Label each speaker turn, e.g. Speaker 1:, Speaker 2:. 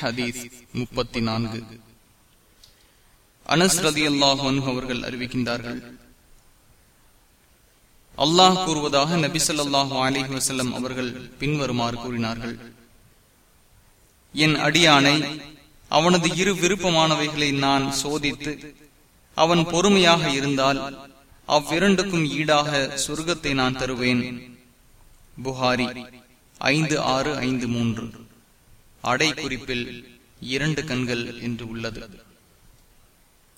Speaker 1: ஹதீஸ் முப்பத்தி நான்கு அனஸ் ரதி அல்லாஹ் அவர்கள் அறிவிக்கின்றார்கள். அல்லாஹ் கூறுவதாக நபி சொல்லாஹு அலிஹி வசல்லம் அவர்கள் பின்வருமாறு கூறினார்கள். என் அடியானை அவனது இரு விருப்பமானவைகளை நான் சோதித்து அவன் பொறுமையாக இருந்தால் அவ்விரண்டுக்கும் ஈடாக சொர்க்கத்தை நான் தருவேன். புகாரி ஐந்து ஆறு ஐந்து மூன்று. அடை குறிப்பில் இரண்டு கண்கள் என்று உள்ளது.